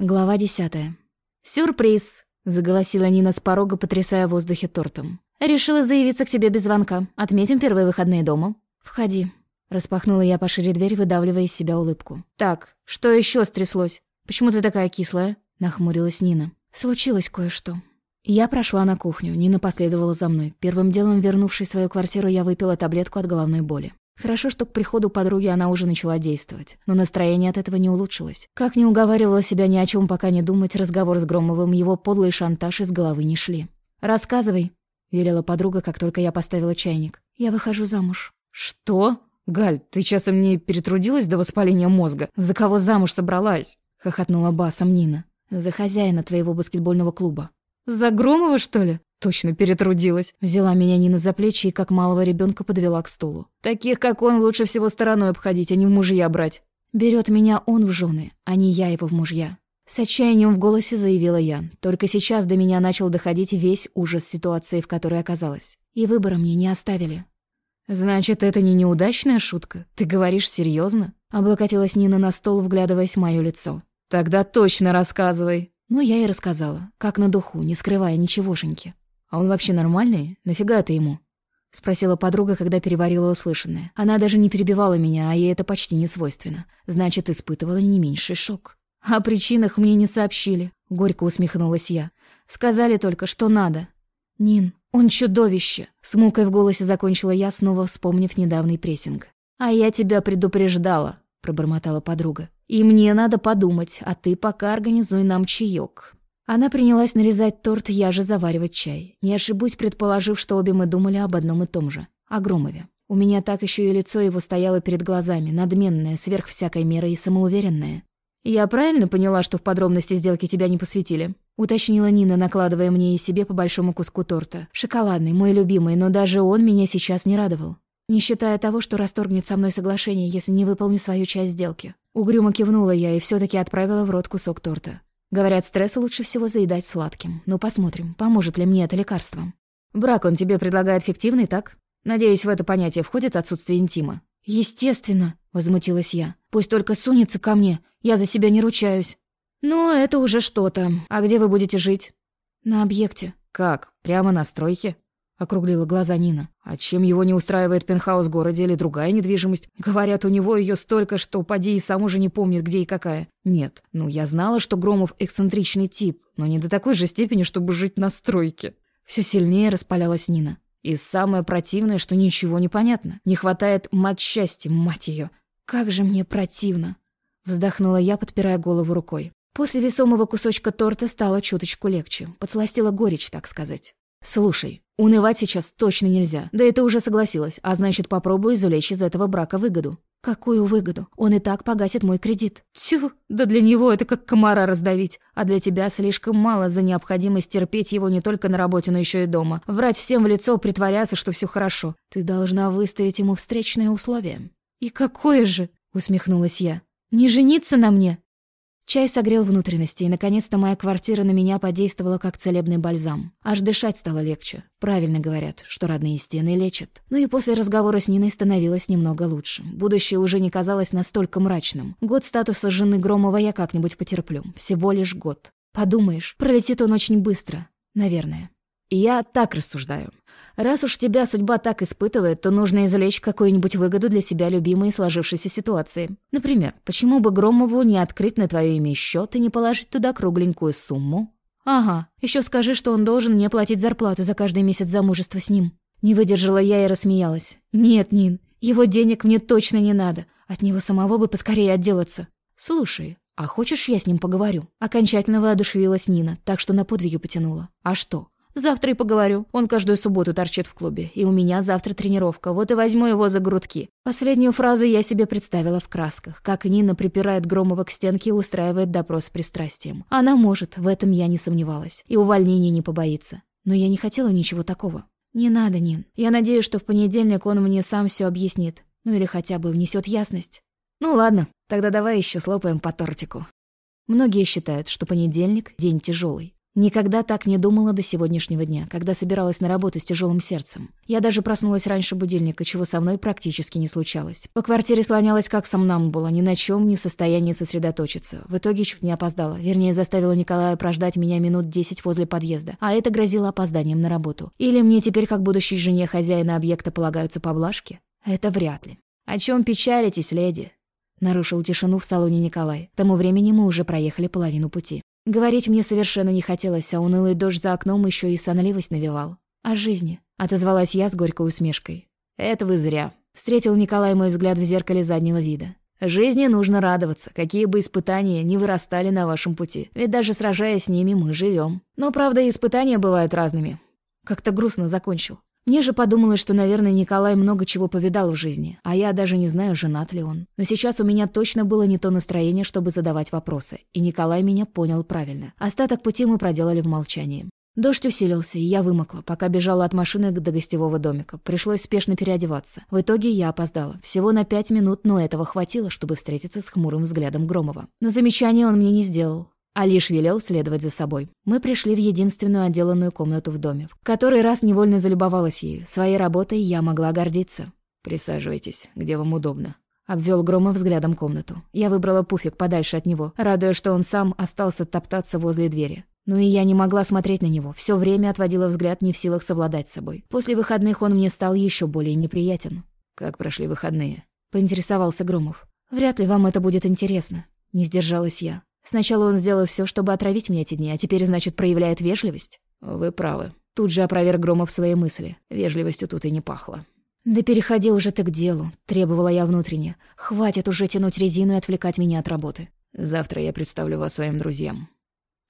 Глава десятая. «Сюрприз!» — заголосила Нина с порога, потрясая в воздухе тортом. «Решила заявиться к тебе без звонка. Отметим первые выходные дома». «Входи». Распахнула я пошире дверь, выдавливая из себя улыбку. «Так, что еще стряслось? Почему ты такая кислая?» — нахмурилась Нина. «Случилось кое-что». Я прошла на кухню, Нина последовала за мной. Первым делом, вернувшись в свою квартиру, я выпила таблетку от головной боли. Хорошо, что к приходу подруги она уже начала действовать, но настроение от этого не улучшилось. Как не уговаривала себя ни о чем пока не думать, разговор с Громовым, его подлый шантаж из головы не шли. «Рассказывай», — велела подруга, как только я поставила чайник. «Я выхожу замуж». «Что? Галь, ты часом не перетрудилась до воспаления мозга? За кого замуж собралась?» — хохотнула басом Нина. «За хозяина твоего баскетбольного клуба». «За Громова, что ли?» Точно перетрудилась. Взяла меня Нина за плечи и как малого ребенка подвела к стулу. Таких, как он, лучше всего стороной обходить, а не в мужья брать. Берет меня он в жены, а не я его в мужья. С отчаянием в голосе заявила я. Только сейчас до меня начал доходить весь ужас ситуации, в которой оказалась. И выбора мне не оставили. «Значит, это не неудачная шутка? Ты говоришь серьезно? Облокотилась Нина на стол, вглядываясь в моё лицо. «Тогда точно рассказывай!» Ну, я и рассказала, как на духу, не скрывая ничегошеньки. «А он вообще нормальный? Нафига ты ему?» — спросила подруга, когда переварила услышанное. Она даже не перебивала меня, а ей это почти не свойственно. Значит, испытывала не меньший шок. «О причинах мне не сообщили», — горько усмехнулась я. «Сказали только, что надо». «Нин, он чудовище!» — с мукой в голосе закончила я, снова вспомнив недавний прессинг. «А я тебя предупреждала», — пробормотала подруга. «И мне надо подумать, а ты пока организуй нам чаек. Она принялась нарезать торт, я же заваривать чай. Не ошибусь, предположив, что обе мы думали об одном и том же. О Громове. У меня так еще и лицо его стояло перед глазами, надменное, сверх всякой меры и самоуверенное. «Я правильно поняла, что в подробности сделки тебя не посвятили?» Уточнила Нина, накладывая мне и себе по большому куску торта. Шоколадный, мой любимый, но даже он меня сейчас не радовал. Не считая того, что расторгнет со мной соглашение, если не выполню свою часть сделки. Угрюмо кивнула я и все таки отправила в рот кусок торта. Говорят, стресс лучше всего заедать сладким. Ну, посмотрим, поможет ли мне это лекарство. Брак он тебе предлагает фиктивный, так? Надеюсь, в это понятие входит отсутствие интима. Естественно, возмутилась я. Пусть только сунется ко мне, я за себя не ручаюсь. Но это уже что-то. А где вы будете жить? На объекте. Как? Прямо на стройке? Округлила глаза Нина. А чем его не устраивает пентхаус в городе или другая недвижимость? Говорят, у него ее столько, что поди и сам уже не помнит, где и какая. Нет, ну я знала, что Громов эксцентричный тип, но не до такой же степени, чтобы жить на стройке. Все сильнее распалялась Нина. И самое противное, что ничего не понятно. Не хватает мать счастья, мать ее. Как же мне противно. Вздохнула я, подпирая голову рукой. После весомого кусочка торта стало чуточку легче. Подсластила горечь, так сказать. «Слушай, унывать сейчас точно нельзя. Да это уже согласилась, а значит, попробую извлечь из этого брака выгоду». «Какую выгоду? Он и так погасит мой кредит». «Тю, да для него это как комара раздавить. А для тебя слишком мало за необходимость терпеть его не только на работе, но еще и дома. Врать всем в лицо, притворяться, что все хорошо. Ты должна выставить ему встречные условия». «И какое же?» — усмехнулась я. «Не жениться на мне?» Чай согрел внутренности, и, наконец-то, моя квартира на меня подействовала как целебный бальзам. Аж дышать стало легче. Правильно говорят, что родные стены лечат. Ну и после разговора с Ниной становилось немного лучше. Будущее уже не казалось настолько мрачным. Год статуса жены Громова я как-нибудь потерплю. Всего лишь год. Подумаешь, пролетит он очень быстро. Наверное. Я так рассуждаю. Раз уж тебя судьба так испытывает, то нужно извлечь какую-нибудь выгоду для себя любимой сложившейся ситуации. Например, почему бы Громову не открыть на твое имя счет и не положить туда кругленькую сумму? Ага, еще скажи, что он должен мне платить зарплату за каждый месяц замужества с ним. Не выдержала я и рассмеялась. Нет, Нин, его денег мне точно не надо. От него самого бы поскорее отделаться. Слушай, а хочешь, я с ним поговорю? Окончательно воодушевилась Нина, так что на подвиги потянула. А что? Завтра и поговорю. Он каждую субботу торчит в клубе. И у меня завтра тренировка. Вот и возьму его за грудки. Последнюю фразу я себе представила в красках. Как Нина припирает Громова к стенке и устраивает допрос с пристрастием. Она может, в этом я не сомневалась. И увольнения не побоится. Но я не хотела ничего такого. «Не надо, Нин. Я надеюсь, что в понедельник он мне сам все объяснит. Ну или хотя бы внесет ясность». «Ну ладно, тогда давай еще слопаем по тортику». Многие считают, что понедельник – день тяжелый. Никогда так не думала до сегодняшнего дня, когда собиралась на работу с тяжелым сердцем. Я даже проснулась раньше будильника, чего со мной практически не случалось. По квартире слонялась как сомнамбула, ни на чем не в состоянии сосредоточиться. В итоге чуть не опоздала. Вернее, заставила Николая прождать меня минут десять возле подъезда. А это грозило опозданием на работу. Или мне теперь, как будущей жене хозяина объекта, полагаются поблажки? Это вряд ли. «О чем печалитесь, леди?» Нарушил тишину в салоне Николай. К тому времени мы уже проехали половину пути. Говорить мне совершенно не хотелось, а унылый дождь за окном еще и сонливость навевал. «О жизни», — отозвалась я с горькой усмешкой. «Это вы зря», — встретил Николай мой взгляд в зеркале заднего вида. «Жизни нужно радоваться, какие бы испытания ни вырастали на вашем пути. Ведь даже сражаясь с ними, мы живем. Но, правда, испытания бывают разными». Как-то грустно закончил. Мне же подумалось, что, наверное, Николай много чего повидал в жизни, а я даже не знаю, женат ли он. Но сейчас у меня точно было не то настроение, чтобы задавать вопросы, и Николай меня понял правильно. Остаток пути мы проделали в молчании. Дождь усилился, и я вымокла, пока бежала от машины до гостевого домика. Пришлось спешно переодеваться. В итоге я опоздала. Всего на пять минут, но этого хватило, чтобы встретиться с хмурым взглядом Громова. Но замечания он мне не сделал а лишь велел следовать за собой. Мы пришли в единственную отделанную комнату в доме, в который раз невольно залюбовалась ею. Своей работой я могла гордиться. «Присаживайтесь, где вам удобно», Обвел Грома взглядом комнату. Я выбрала пуфик подальше от него, радуя, что он сам остался топтаться возле двери. Но и я не могла смотреть на него, все время отводила взгляд, не в силах совладать с собой. После выходных он мне стал еще более неприятен. «Как прошли выходные?» — поинтересовался Громов. «Вряд ли вам это будет интересно», — не сдержалась я. Сначала он сделал все, чтобы отравить меня эти дни, а теперь, значит, проявляет вежливость? Вы правы. Тут же опроверг Громов свои мысли. Вежливостью тут и не пахло. «Да переходи уже ты к делу», — требовала я внутренне. «Хватит уже тянуть резину и отвлекать меня от работы». «Завтра я представлю вас своим друзьям».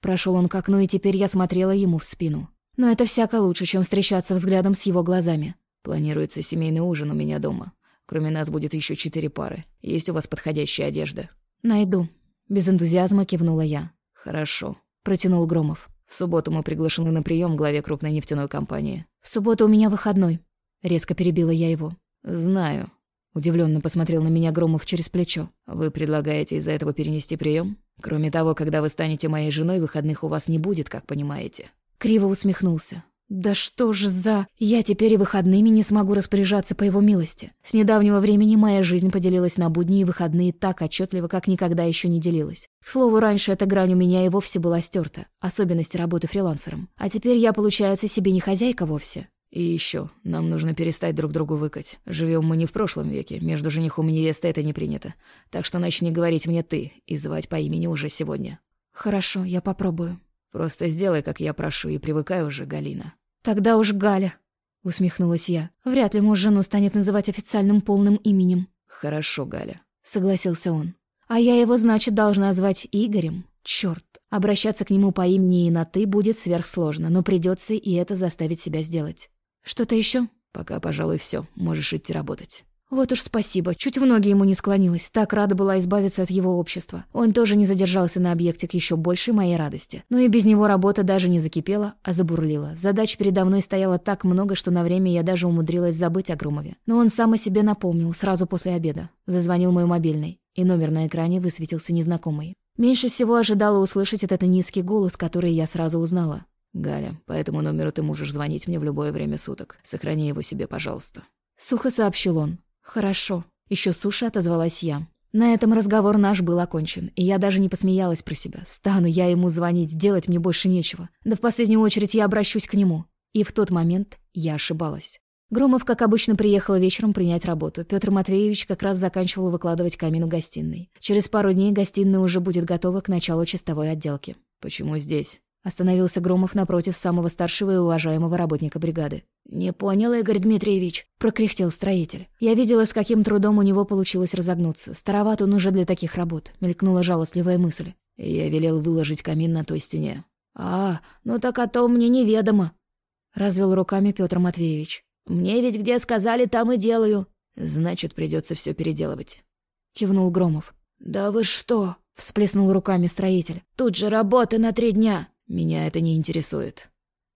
Прошел он к окну, и теперь я смотрела ему в спину. Но это всяко лучше, чем встречаться взглядом с его глазами. «Планируется семейный ужин у меня дома. Кроме нас будет еще четыре пары. Есть у вас подходящая одежда?» «Найду», без энтузиазма кивнула я. «Хорошо», — протянул Громов. «В субботу мы приглашены на прием главе крупной нефтяной компании». «В субботу у меня выходной», — резко перебила я его. «Знаю», — удивленно посмотрел на меня Громов через плечо. «Вы предлагаете из-за этого перенести прием? Кроме того, когда вы станете моей женой, выходных у вас не будет, как понимаете». Криво усмехнулся. Да что ж за... Я теперь и выходными не смогу распоряжаться по его милости. С недавнего времени моя жизнь поделилась на будни и выходные так отчетливо, как никогда еще не делилась. К слову, раньше эта грань у меня и вовсе была стерта. Особенности работы фрилансером. А теперь я, получается, себе не хозяйка вовсе. И еще, нам нужно перестать друг другу выкать. Живем мы не в прошлом веке, между женихом и невестой это не принято. Так что начни говорить мне «ты» и звать по имени уже сегодня. Хорошо, я попробую. Просто сделай, как я прошу, и привыкай уже, Галина. «Тогда уж Галя», — усмехнулась я. «Вряд ли муж жену станет называть официальным полным именем». «Хорошо, Галя», — согласился он. «А я его, значит, должна звать Игорем? Чёрт, обращаться к нему по имени и на «ты» будет сверхсложно, но придется и это заставить себя сделать. Что-то еще? «Пока, пожалуй, все. Можешь идти работать». Вот уж спасибо, чуть в ноги ему не склонилась, так рада была избавиться от его общества. Он тоже не задержался на объекте к еще большей моей радости. Но и без него работа даже не закипела, а забурлила. Задач передо мной стояло так много, что на время я даже умудрилась забыть о Грумове. Но он сам о себе напомнил сразу после обеда. Зазвонил мой мобильный, и номер на экране высветился незнакомый. Меньше всего ожидала услышать этот низкий голос, который я сразу узнала. «Галя, по этому номеру ты можешь звонить мне в любое время суток. Сохрани его себе, пожалуйста». Сухо сообщил он. «Хорошо», — еще суше отозвалась я. На этом разговор наш был окончен, и я даже не посмеялась про себя. Стану я ему звонить, делать мне больше нечего. Да в последнюю очередь я обращусь к нему. И в тот момент я ошибалась. Громов, как обычно, приехал вечером принять работу. Петр Матвеевич как раз заканчивал выкладывать камин в гостиной. Через пару дней гостиная уже будет готова к началу чистовой отделки. «Почему здесь?» Остановился Громов напротив самого старшего и уважаемого работника бригады. «Не понял, Игорь Дмитриевич», — прокряхтел строитель. Я видела, с каким трудом у него получилось разогнуться. Староват он уже для таких работ, — мелькнула жалостливая мысль. Я велел выложить камин на той стене. «А, ну так о том мне неведомо», — развел руками Петр Матвеевич. «Мне ведь где сказали, там и делаю». «Значит, придется все переделывать», — кивнул Громов. «Да вы что?» — всплеснул руками строитель. «Тут же работы на три дня!» Меня это не интересует.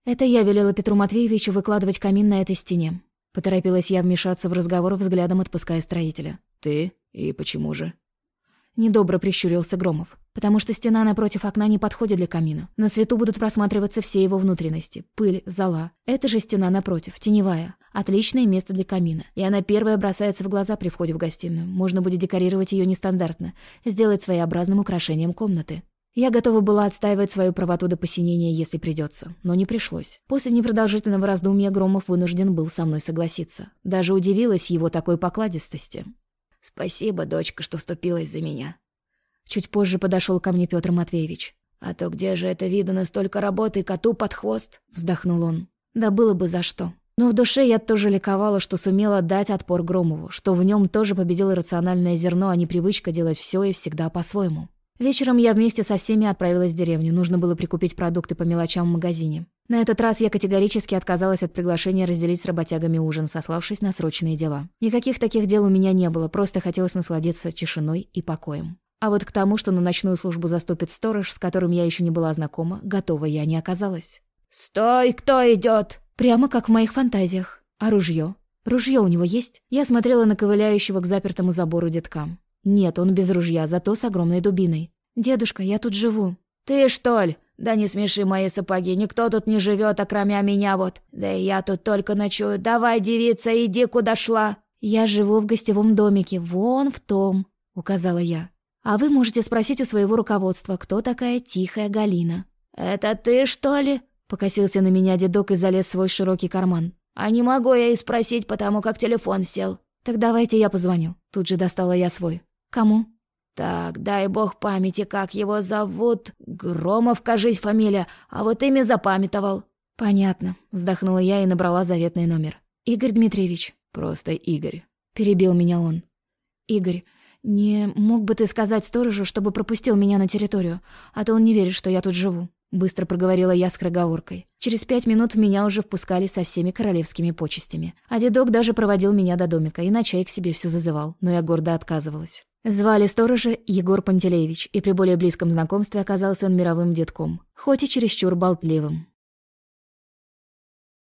Это я велела Петру Матвеевичу выкладывать камин на этой стене. Поторопилась я вмешаться в разговор, взглядом отпуская строителя. Ты? И почему же? Недобро прищурился Громов. «Потому что стена напротив окна не подходит для камина. На свету будут просматриваться все его внутренности. Пыль, зола. Это же стена напротив, теневая. Отличное место для камина. И она первая бросается в глаза при входе в гостиную. Можно будет декорировать ее нестандартно. Сделать своеобразным украшением комнаты. Я готова была отстаивать свою правоту до посинения, если придется, но не пришлось. После непродолжительного раздумья Громов вынужден был со мной согласиться. Даже удивилась его такой покладистости. «Спасибо, дочка, что вступилась за меня». Чуть позже подошел ко мне Петр Матвеевич. «А то где же это видано столько работы коту под хвост?» Вздохнул он. «Да было бы за что». Но в душе я тоже ликовала, что сумела дать отпор Громову, что в нем тоже победило рациональное зерно, а не привычка делать все и всегда по-своему. Вечером я вместе со всеми отправилась в деревню, нужно было прикупить продукты по мелочам в магазине. На этот раз я категорически отказалась от приглашения разделить с работягами ужин, сославшись на срочные дела. Никаких таких дел у меня не было, просто хотелось насладиться тишиной и покоем. А вот к тому, что на ночную службу заступит сторож, с которым я еще не была знакома, готова я не оказалась. «Стой, кто идет? Прямо как в моих фантазиях. А ружье? Ружье у него есть? Я смотрела на ковыляющего к запертому забору детка. Нет, он без ружья, зато с огромной дубиной. «Дедушка, я тут живу». «Ты, что ли? Да не смеши мои сапоги, никто тут не живет, окромя меня вот. Да и я тут только ночую. Давай, девица, иди, куда шла». «Я живу в гостевом домике, вон в том», — указала я. «А вы можете спросить у своего руководства, кто такая тихая Галина». «Это ты, что ли?» — покосился на меня дедок и залез в свой широкий карман. «А не могу я и спросить, потому как телефон сел». «Так давайте я позвоню». Тут же достала я свой. «Кому?» «Так, дай бог памяти, как его зовут. Громов, кажись, фамилия, а вот имя запамятовал». «Понятно», — вздохнула я и набрала заветный номер. «Игорь Дмитриевич». «Просто Игорь», — перебил меня он. «Игорь, не мог бы ты сказать сторожу, чтобы пропустил меня на территорию, а то он не верит, что я тут живу?» Быстро проговорила я с кроговоркой. Через пять минут меня уже впускали со всеми королевскими почестями. А дедок даже проводил меня до домика и на чай к себе все зазывал, но я гордо отказывалась. Звали сторожа Егор Пантелеевич, и при более близком знакомстве оказался он мировым детком, хоть и чересчур болтливым.